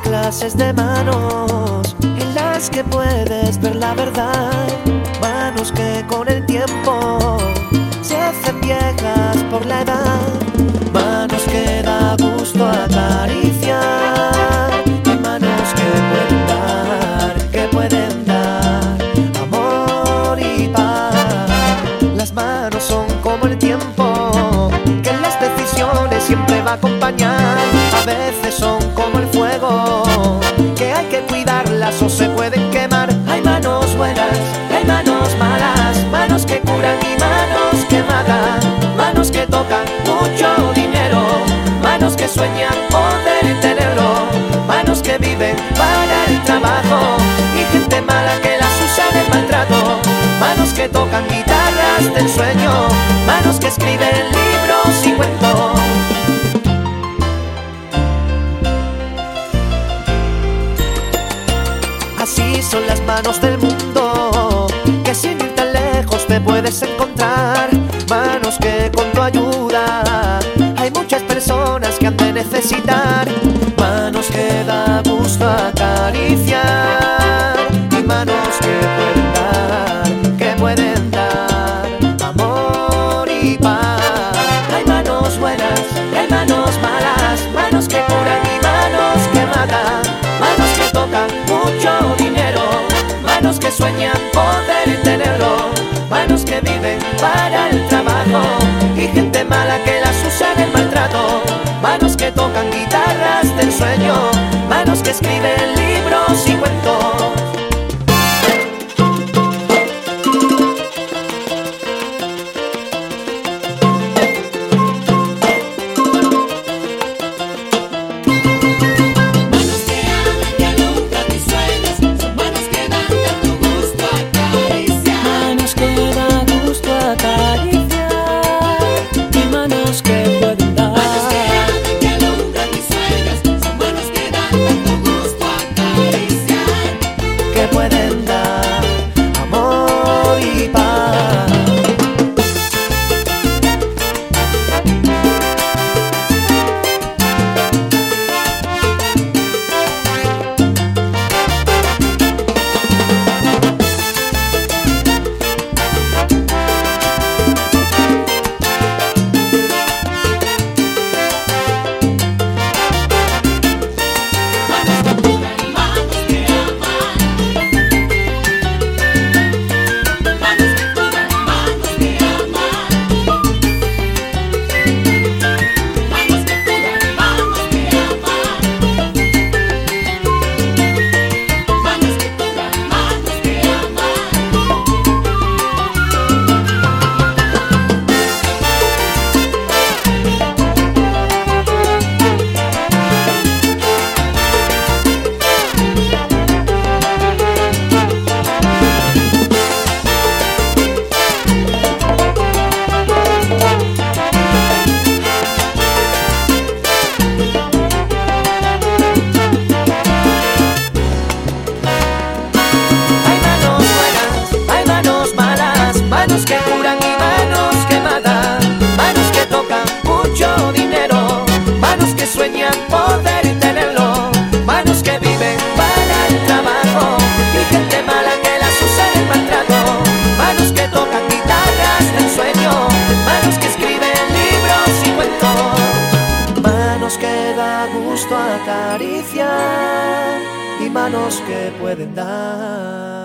clases de manos en las que puedes ver la verdad. Manos que con el tiempo se hacen viejas por la edad. Manos que da gusto acariciar. Y manos que pueden dar, que pueden dar amor y paz. Las manos son como el tiempo que las decisiones siempre va a acompañar. A veces son como el fuego o se pueden quemar. Hay manos buenas, hay manos malas, manos que curan y manos que matan, manos que tocan mucho dinero, manos que sueñan poder tenerlo, manos que viven para el trabajo y gente mala que las usa en el maltrato, manos que tocan guitarras del sueño, manos que escriben son las manos del mundo, que sin ir tan lejos te puedes encontrar. Manos que con tu ayuda hay muchas personas que han de necesitar. Manos que da gusto acariciar y manos que sueñan poder tenerlo, manos que viven para el trabajo y gente mala que las usa en el maltrato, manos que tocan guitarras del sueño, manos que escriben gusto acariciar y manos que pueden dar